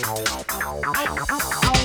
頑張れ頑張れ。